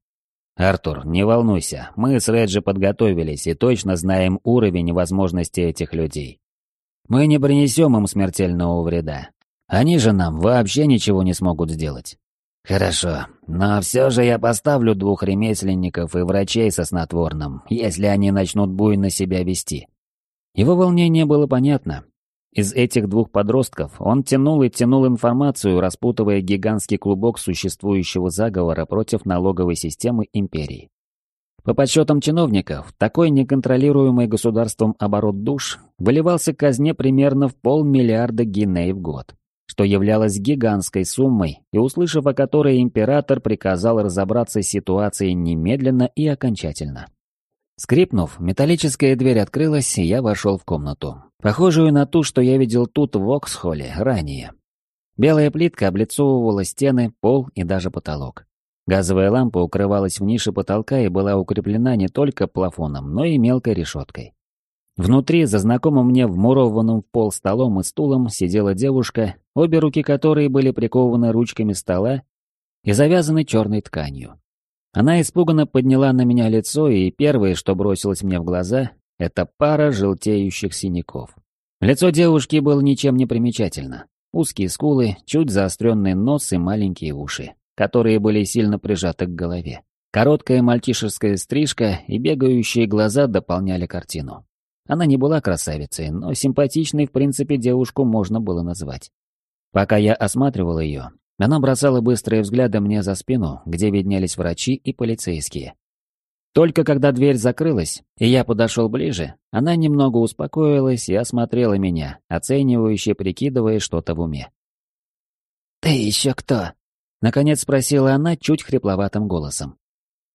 «Артур, не волнуйся, мы с Реджи подготовились и точно знаем уровень возможностей этих людей. Мы не принесем им смертельного вреда. Они же нам вообще ничего не смогут сделать. «Хорошо, но все же я поставлю двух ремесленников и врачей со снотворным, если они начнут буйно себя вести». Его волнение было понятно. Из этих двух подростков он тянул и тянул информацию, распутывая гигантский клубок существующего заговора против налоговой системы империи. По подсчетам чиновников, такой неконтролируемый государством оборот душ выливался казне примерно в полмиллиарда гиней в год что являлось гигантской суммой и услышав о которой император приказал разобраться с ситуацией немедленно и окончательно. Скрипнув, металлическая дверь открылась, и я вошел в комнату, похожую на ту, что я видел тут в Оксхолле ранее. Белая плитка облицовывала стены, пол и даже потолок. Газовая лампа укрывалась в нише потолка и была укреплена не только плафоном, но и мелкой решеткой. Внутри, за знакомым мне вмурованным в пол столом и стулом, сидела девушка, обе руки которой были прикованы ручками стола и завязаны черной тканью. Она испуганно подняла на меня лицо, и первое, что бросилось мне в глаза, это пара желтеющих синяков. Лицо девушки было ничем не примечательно. Узкие скулы, чуть заостренный нос и маленькие уши, которые были сильно прижаты к голове. Короткая мальчишеская стрижка и бегающие глаза дополняли картину. Она не была красавицей, но симпатичной в принципе девушку можно было назвать. Пока я осматривал ее, она бросала быстрые взгляды мне за спину, где виднелись врачи и полицейские. Только когда дверь закрылась, и я подошел ближе, она немного успокоилась и осмотрела меня, оценивающе прикидывая что-то в уме. «Ты еще кто?» — наконец спросила она чуть хрипловатым голосом.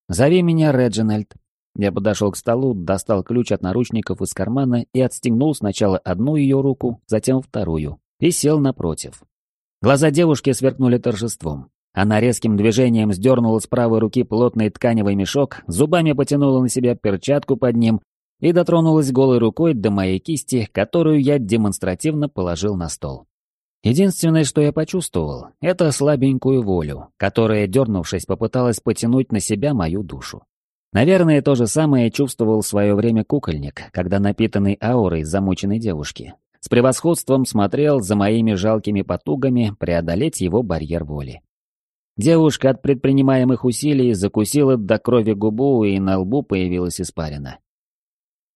«Зови меня Реджинальд», я подошел к столу, достал ключ от наручников из кармана и отстегнул сначала одну ее руку, затем вторую, и сел напротив. Глаза девушки сверкнули торжеством. Она резким движением сдернула с правой руки плотный тканевый мешок, зубами потянула на себя перчатку под ним и дотронулась голой рукой до моей кисти, которую я демонстративно положил на стол. Единственное, что я почувствовал, это слабенькую волю, которая, дернувшись, попыталась потянуть на себя мою душу. Наверное, то же самое чувствовал в свое время кукольник, когда напитанный аурой замученной девушки. С превосходством смотрел за моими жалкими потугами преодолеть его барьер воли. Девушка от предпринимаемых усилий закусила до крови губу, и на лбу появилась испарина.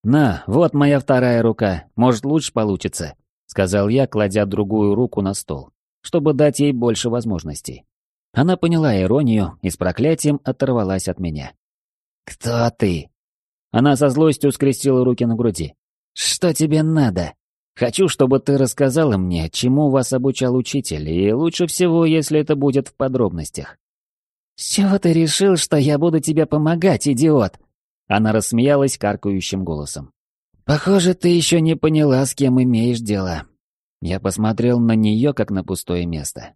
«На, вот моя вторая рука, может, лучше получится», — сказал я, кладя другую руку на стол, чтобы дать ей больше возможностей. Она поняла иронию и с проклятием оторвалась от меня. «Кто ты?» Она со злостью скрестила руки на груди. «Что тебе надо?» «Хочу, чтобы ты рассказала мне, чему вас обучал учитель, и лучше всего, если это будет в подробностях». «С чего ты решил, что я буду тебе помогать, идиот?» Она рассмеялась каркающим голосом. «Похоже, ты еще не поняла, с кем имеешь дело». Я посмотрел на нее, как на пустое место.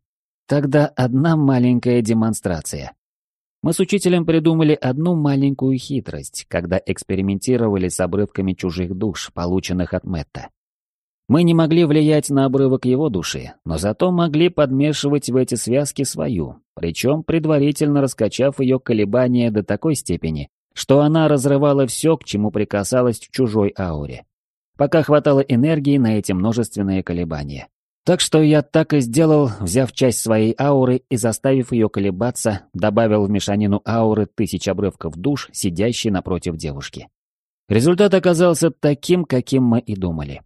Тогда одна маленькая демонстрация. Мы с учителем придумали одну маленькую хитрость, когда экспериментировали с обрывками чужих душ, полученных от Мэтта. Мы не могли влиять на обрывок его души, но зато могли подмешивать в эти связки свою, причем предварительно раскачав ее колебания до такой степени, что она разрывала все, к чему прикасалась в чужой ауре. Пока хватало энергии на эти множественные колебания. Так что я так и сделал, взяв часть своей ауры и заставив ее колебаться, добавил в мешанину ауры тысяч обрывков душ, сидящей напротив девушки. Результат оказался таким, каким мы и думали.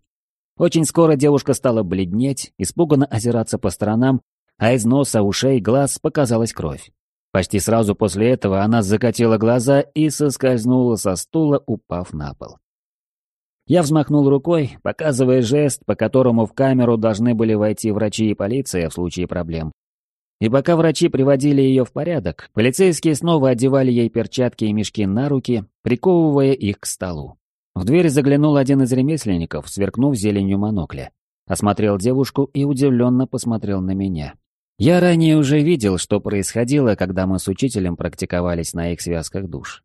Очень скоро девушка стала бледнеть, испуганно озираться по сторонам, а из носа, ушей, глаз показалась кровь. Почти сразу после этого она закатила глаза и соскользнула со стула, упав на пол. Я взмахнул рукой, показывая жест, по которому в камеру должны были войти врачи и полиция в случае проблем. И пока врачи приводили ее в порядок, полицейские снова одевали ей перчатки и мешки на руки, приковывая их к столу. В дверь заглянул один из ремесленников, сверкнув зеленью монокля. Осмотрел девушку и удивленно посмотрел на меня. Я ранее уже видел, что происходило, когда мы с учителем практиковались на их связках душ.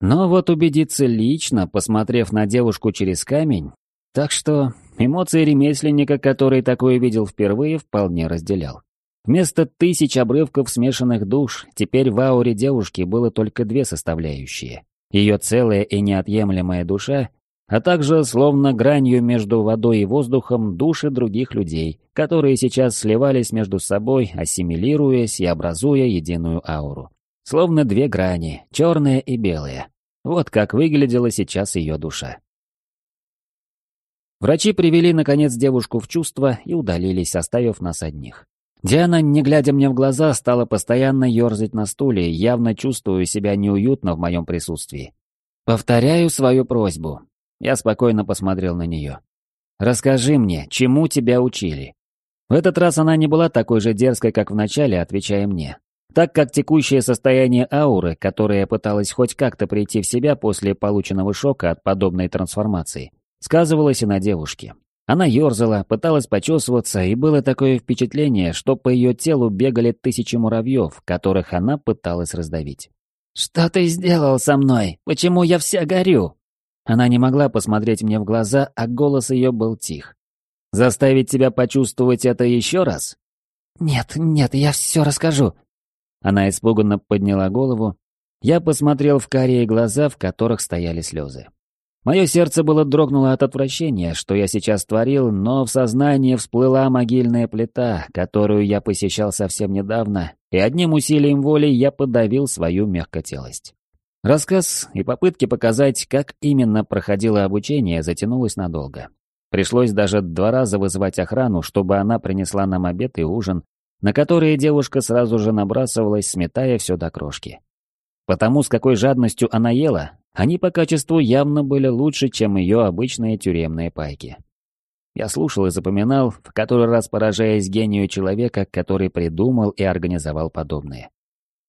Но вот убедиться лично, посмотрев на девушку через камень, так что эмоции ремесленника, который такое видел впервые, вполне разделял. Вместо тысяч обрывков смешанных душ, теперь в ауре девушки было только две составляющие. Ее целая и неотъемлемая душа а также словно гранью между водой и воздухом души других людей, которые сейчас сливались между собой, ассимилируясь и образуя единую ауру. Словно две грани, черная и белая. Вот как выглядела сейчас ее душа. Врачи привели, наконец, девушку в чувство и удалились, оставив нас одних. Диана, не глядя мне в глаза, стала постоянно ерзать на стуле, явно чувствуя себя неуютно в моем присутствии. Повторяю свою просьбу. Я спокойно посмотрел на нее. «Расскажи мне, чему тебя учили?» В этот раз она не была такой же дерзкой, как в начале, отвечая мне. Так как текущее состояние ауры, которая пыталась хоть как-то прийти в себя после полученного шока от подобной трансформации, сказывалось и на девушке. Она ерзала, пыталась почесываться, и было такое впечатление, что по ее телу бегали тысячи муравьев, которых она пыталась раздавить. «Что ты сделал со мной? Почему я вся горю?» Она не могла посмотреть мне в глаза, а голос ее был тих. «Заставить тебя почувствовать это еще раз?» «Нет, нет, я все расскажу». Она испуганно подняла голову. Я посмотрел в карие глаза, в которых стояли слезы. Мое сердце было дрогнуло от отвращения, что я сейчас творил, но в сознании всплыла могильная плита, которую я посещал совсем недавно, и одним усилием воли я подавил свою мягкотелость. Рассказ и попытки показать, как именно проходило обучение, затянулось надолго. Пришлось даже два раза вызывать охрану, чтобы она принесла нам обед и ужин, на которые девушка сразу же набрасывалась, сметая все до крошки. Потому с какой жадностью она ела, они по качеству явно были лучше, чем ее обычные тюремные пайки. Я слушал и запоминал, в который раз поражаясь гению человека, который придумал и организовал подобное.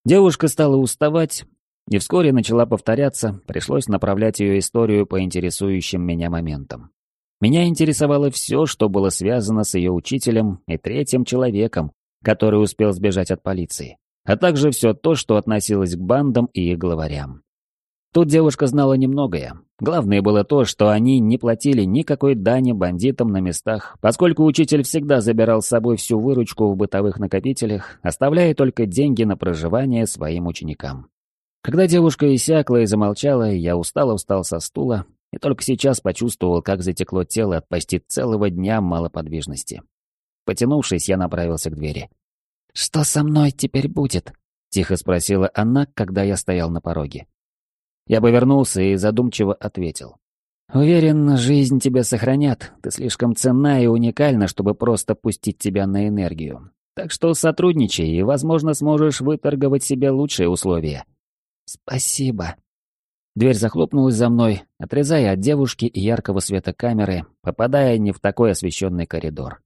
Девушка стала уставать, и вскоре начала повторяться, пришлось направлять ее историю по интересующим меня моментам. Меня интересовало все, что было связано с ее учителем и третьим человеком, который успел сбежать от полиции, а также все то, что относилось к бандам и их главарям. Тут девушка знала немногое. Главное было то, что они не платили никакой дани бандитам на местах, поскольку учитель всегда забирал с собой всю выручку в бытовых накопителях, оставляя только деньги на проживание своим ученикам. Когда девушка иссякла и замолчала, я устало встал со стула и только сейчас почувствовал, как затекло тело от почти целого дня малоподвижности. Потянувшись, я направился к двери. «Что со мной теперь будет?» — тихо спросила она, когда я стоял на пороге. Я повернулся и задумчиво ответил. «Уверен, жизнь тебя сохранят. Ты слишком ценна и уникальна, чтобы просто пустить тебя на энергию. Так что сотрудничай и, возможно, сможешь выторговать себе лучшие условия». «Спасибо». Дверь захлопнулась за мной, отрезая от девушки и яркого света камеры, попадая не в такой освещенный коридор.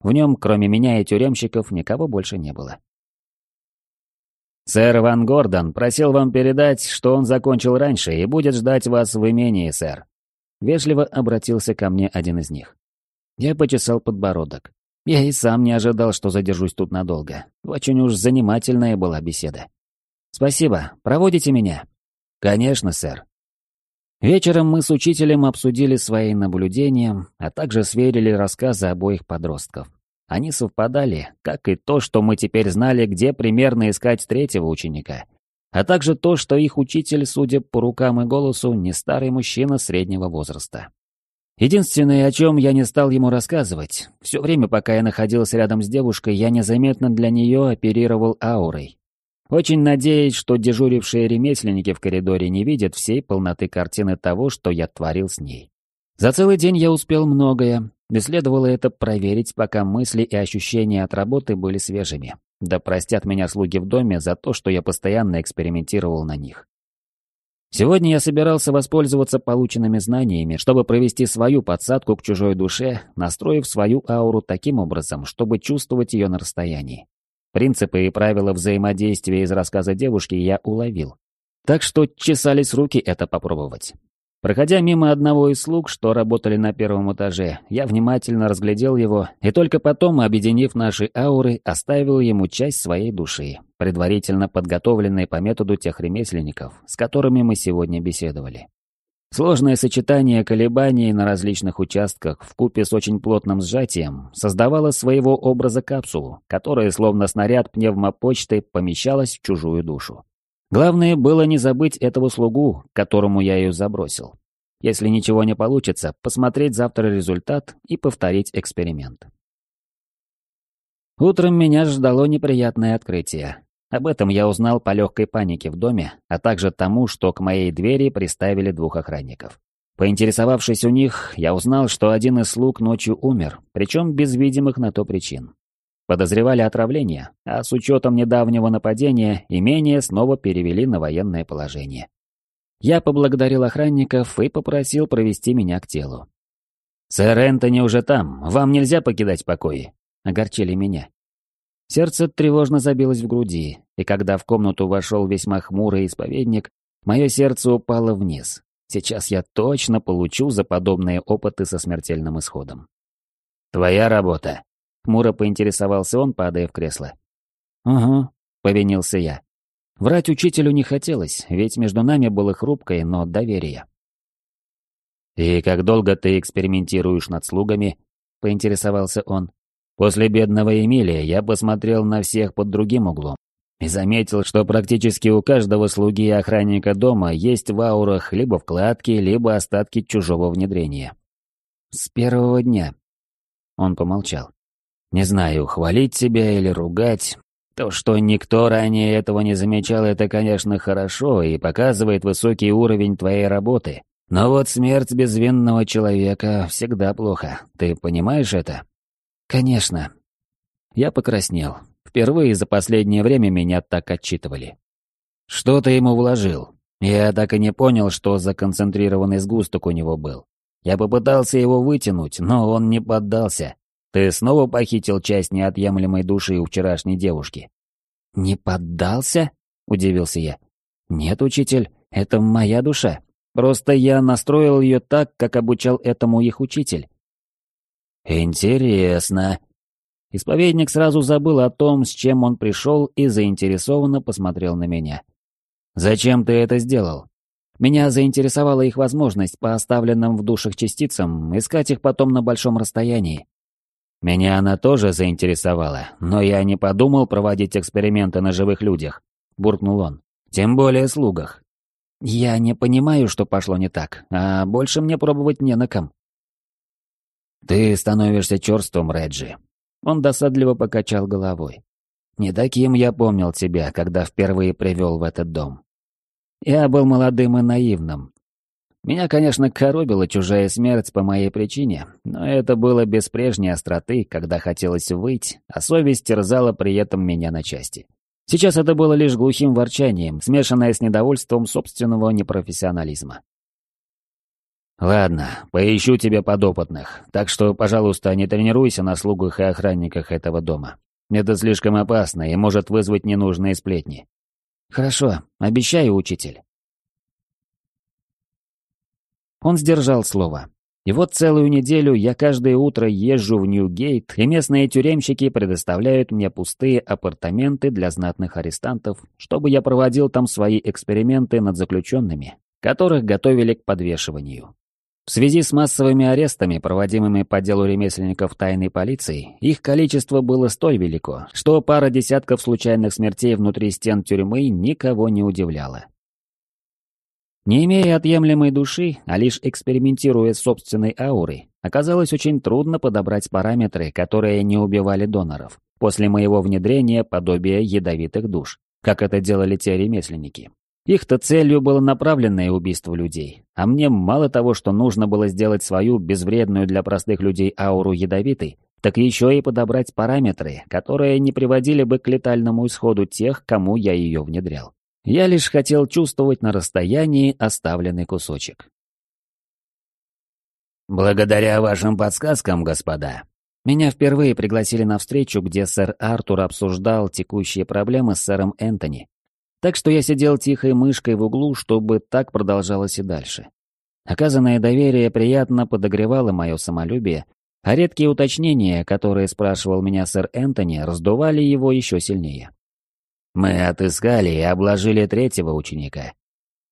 В нем, кроме меня и тюремщиков, никого больше не было. «Сэр Ван Гордон просил вам передать, что он закончил раньше и будет ждать вас в имении, сэр». Вежливо обратился ко мне один из них. Я почесал подбородок. Я и сам не ожидал, что задержусь тут надолго. Очень уж занимательная была беседа. «Спасибо. Проводите меня?» «Конечно, сэр». Вечером мы с учителем обсудили свои наблюдения, а также сверили рассказы обоих подростков. Они совпадали, как и то, что мы теперь знали, где примерно искать третьего ученика, а также то, что их учитель, судя по рукам и голосу, не старый мужчина среднего возраста. Единственное, о чем я не стал ему рассказывать, все время, пока я находился рядом с девушкой, я незаметно для нее оперировал аурой, очень надеясь, что дежурившие ремесленники в коридоре не видят всей полноты картины того, что я творил с ней. За целый день я успел многое, и следовало это проверить, пока мысли и ощущения от работы были свежими. Да простят меня слуги в доме за то, что я постоянно экспериментировал на них. Сегодня я собирался воспользоваться полученными знаниями, чтобы провести свою подсадку к чужой душе, настроив свою ауру таким образом, чтобы чувствовать ее на расстоянии. Принципы и правила взаимодействия из рассказа девушки я уловил. Так что чесались руки это попробовать. Проходя мимо одного из слуг, что работали на первом этаже, я внимательно разглядел его и только потом, объединив наши ауры, оставил ему часть своей души, предварительно подготовленной по методу тех ремесленников, с которыми мы сегодня беседовали. Сложное сочетание колебаний на различных участках в купе с очень плотным сжатием создавало своего образа капсулу, которая, словно снаряд пневмопочты, помещалась в чужую душу. Главное было не забыть этого слугу, которому я ее забросил. Если ничего не получится, посмотреть завтра результат и повторить эксперимент. Утром меня ждало неприятное открытие. Об этом я узнал по легкой панике в доме, а также тому, что к моей двери приставили двух охранников. Поинтересовавшись у них, я узнал, что один из слуг ночью умер, причем без видимых на то причин. Подозревали отравление, а с учетом недавнего нападения имение снова перевели на военное положение. Я поблагодарил охранников и попросил провести меня к телу. «Сэр Энтони уже там, вам нельзя покидать покои», — огорчили меня. Сердце тревожно забилось в груди, и когда в комнату вошел весьма хмурый исповедник, мое сердце упало вниз. Сейчас я точно получу за подобные опыты со смертельным исходом. «Твоя работа», Хмуро поинтересовался он, падая в кресло. «Угу», — повинился я. Врать учителю не хотелось, ведь между нами было хрупкое, но доверие. «И как долго ты экспериментируешь над слугами?» — поинтересовался он. «После бедного Эмилия я посмотрел на всех под другим углом и заметил, что практически у каждого слуги и охранника дома есть в аурах либо вкладки, либо остатки чужого внедрения». «С первого дня». Он помолчал. Не знаю, хвалить себя или ругать. То, что никто ранее этого не замечал, это, конечно, хорошо и показывает высокий уровень твоей работы. Но вот смерть безвинного человека всегда плохо. Ты понимаешь это? Конечно. Я покраснел. Впервые за последнее время меня так отчитывали. Что ты ему вложил? Я так и не понял, что за концентрированный сгусток у него был. Я попытался его вытянуть, но он не поддался. Ты снова похитил часть неотъемлемой души у вчерашней девушки?» «Не поддался?» — удивился я. «Нет, учитель, это моя душа. Просто я настроил ее так, как обучал этому их учитель». «Интересно». Исповедник сразу забыл о том, с чем он пришел, и заинтересованно посмотрел на меня. «Зачем ты это сделал?» Меня заинтересовала их возможность по оставленным в душах частицам искать их потом на большом расстоянии. Меня она тоже заинтересовала, но я не подумал проводить эксперименты на живых людях, буркнул он. Тем более слугах. Я не понимаю, что пошло не так, а больше мне пробовать не на ком. Ты становишься черством, Реджи. Он досадливо покачал головой. Не таким я помнил тебя, когда впервые привел в этот дом. Я был молодым и наивным, меня, конечно, коробила чужая смерть по моей причине, но это было без прежней остроты, когда хотелось выйти, а совесть терзала при этом меня на части. Сейчас это было лишь глухим ворчанием, смешанное с недовольством собственного непрофессионализма. «Ладно, поищу тебе подопытных, так что, пожалуйста, не тренируйся на слугах и охранниках этого дома. Это слишком опасно и может вызвать ненужные сплетни». «Хорошо, обещаю, учитель». Он сдержал слово. И вот целую неделю я каждое утро езжу в Ньюгейт, и местные тюремщики предоставляют мне пустые апартаменты для знатных арестантов, чтобы я проводил там свои эксперименты над заключенными, которых готовили к подвешиванию. В связи с массовыми арестами, проводимыми по делу ремесленников тайной полиции, их количество было столь велико, что пара десятков случайных смертей внутри стен тюрьмы никого не удивляла. Не имея отъемлемой души, а лишь экспериментируя с собственной аурой, оказалось очень трудно подобрать параметры, которые не убивали доноров, после моего внедрения подобия ядовитых душ, как это делали те ремесленники. Их-то целью было направленное убийство людей, а мне мало того, что нужно было сделать свою безвредную для простых людей ауру ядовитой, так еще и подобрать параметры, которые не приводили бы к летальному исходу тех, кому я ее внедрял. Я лишь хотел чувствовать на расстоянии оставленный кусочек. «Благодаря вашим подсказкам, господа». Меня впервые пригласили на встречу, где сэр Артур обсуждал текущие проблемы с сэром Энтони, так что я сидел тихой мышкой в углу, чтобы так продолжалось и дальше. Оказанное доверие приятно подогревало мое самолюбие, а редкие уточнения, которые спрашивал меня сэр Энтони, раздували его еще сильнее. Мы отыскали и обложили третьего ученика.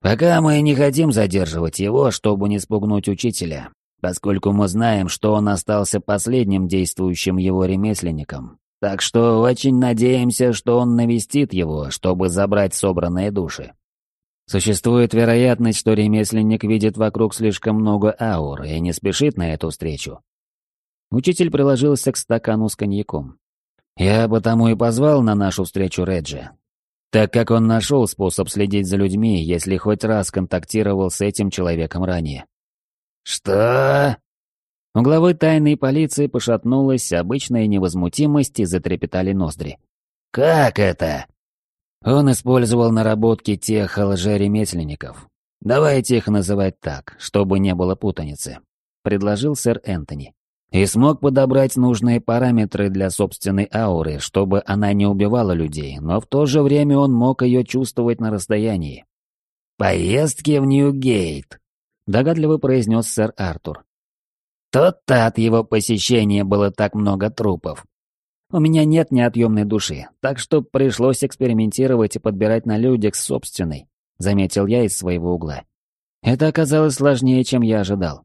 Пока мы не хотим задерживать его, чтобы не спугнуть учителя, поскольку мы знаем, что он остался последним действующим его ремесленником, так что очень надеемся, что он навестит его, чтобы забрать собранные души. Существует вероятность, что ремесленник видит вокруг слишком много аур и не спешит на эту встречу. Учитель приложился к стакану с коньяком. Я потому и позвал на нашу встречу Реджи, так как он нашел способ следить за людьми, если хоть раз контактировал с этим человеком ранее. «Что?» У главы тайной полиции пошатнулась обычная невозмутимость и затрепетали ноздри. «Как это?» Он использовал наработки тех лжеремесленников. Давайте их называть так, чтобы не было путаницы, предложил сэр Энтони. И смог подобрать нужные параметры для собственной ауры, чтобы она не убивала людей, но в то же время он мог ее чувствовать на расстоянии. «Поездки в Ньюгейт», — догадливо произнес сэр Артур. Тот-то от его посещения было так много трупов. У меня нет неотъемной души, так что пришлось экспериментировать и подбирать на людях собственной, заметил я из своего угла. Это оказалось сложнее, чем я ожидал.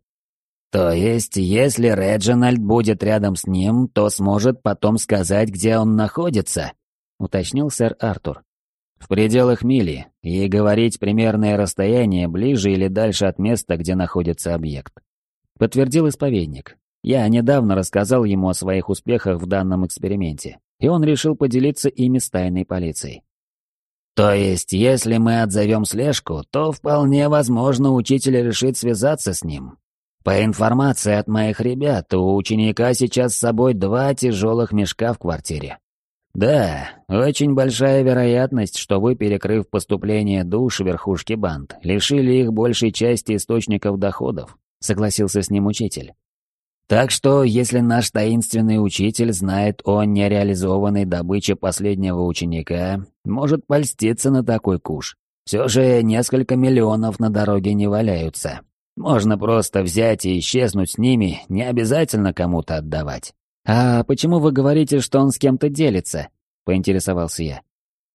То есть, если Реджинальд будет рядом с ним, то сможет потом сказать, где он находится, уточнил сэр Артур. В пределах мили, и говорить примерное расстояние ближе или дальше от места, где находится объект подтвердил исповедник. Я недавно рассказал ему о своих успехах в данном эксперименте, и он решил поделиться ими с тайной полицией. То есть, если мы отзовем слежку, то вполне возможно учитель решит связаться с ним. По информации от моих ребят, у ученика сейчас с собой два тяжелых мешка в квартире. Да, очень большая вероятность, что вы, перекрыв поступление душ верхушки банд, лишили их большей части источников доходов, — согласился с ним учитель. «Так что, если наш таинственный учитель знает о нереализованной добыче последнего ученика, может польститься на такой куш. Все же несколько миллионов на дороге не валяются. Можно просто взять и исчезнуть с ними, не обязательно кому-то отдавать». «А почему вы говорите, что он с кем-то делится?» — поинтересовался я.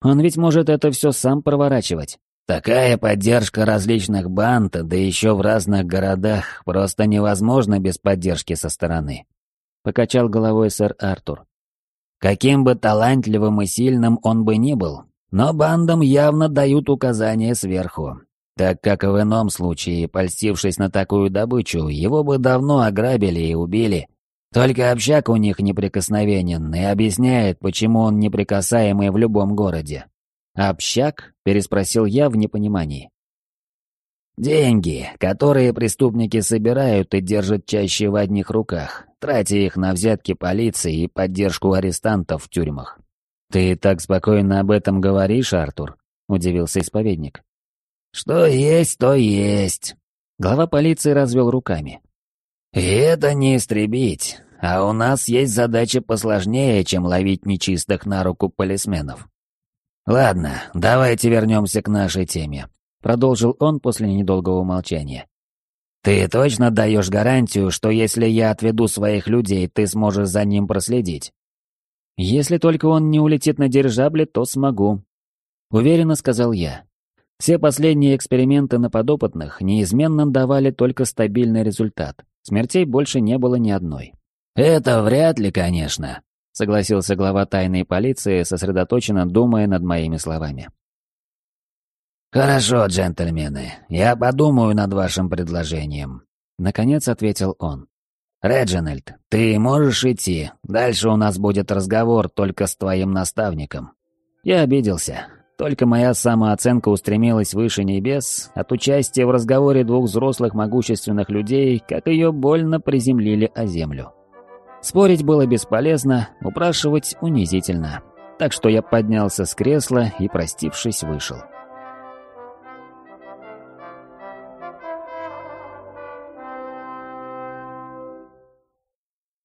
«Он ведь может это все сам проворачивать». Такая поддержка различных банд, да еще в разных городах, просто невозможно без поддержки со стороны. Покачал головой сэр Артур. Каким бы талантливым и сильным он бы ни был, но бандам явно дают указания сверху, так как в ином случае, польстившись на такую добычу, его бы давно ограбили и убили. Только общак у них неприкосновенен и объясняет, почему он неприкасаемый в любом городе. «Общак?» — переспросил я в непонимании. «Деньги, которые преступники собирают и держат чаще в одних руках, тратя их на взятки полиции и поддержку арестантов в тюрьмах». «Ты так спокойно об этом говоришь, Артур?» — удивился исповедник. «Что есть, то есть». Глава полиции развел руками. «И это не истребить, а у нас есть задача посложнее, чем ловить нечистых на руку полисменов. «Ладно, давайте вернемся к нашей теме», — продолжил он после недолгого молчания. «Ты точно даешь гарантию, что если я отведу своих людей, ты сможешь за ним проследить?» «Если только он не улетит на дирижабле, то смогу», — уверенно сказал я. Все последние эксперименты на подопытных неизменно давали только стабильный результат. Смертей больше не было ни одной. «Это вряд ли, конечно», согласился глава тайной полиции, сосредоточенно думая над моими словами. «Хорошо, джентльмены, я подумаю над вашим предложением», — наконец ответил он. «Реджинальд, ты можешь идти, дальше у нас будет разговор только с твоим наставником». Я обиделся. Только моя самооценка устремилась выше небес от участия в разговоре двух взрослых могущественных людей, как ее больно приземлили о землю. Спорить было бесполезно, упрашивать унизительно. Так что я поднялся с кресла и, простившись, вышел.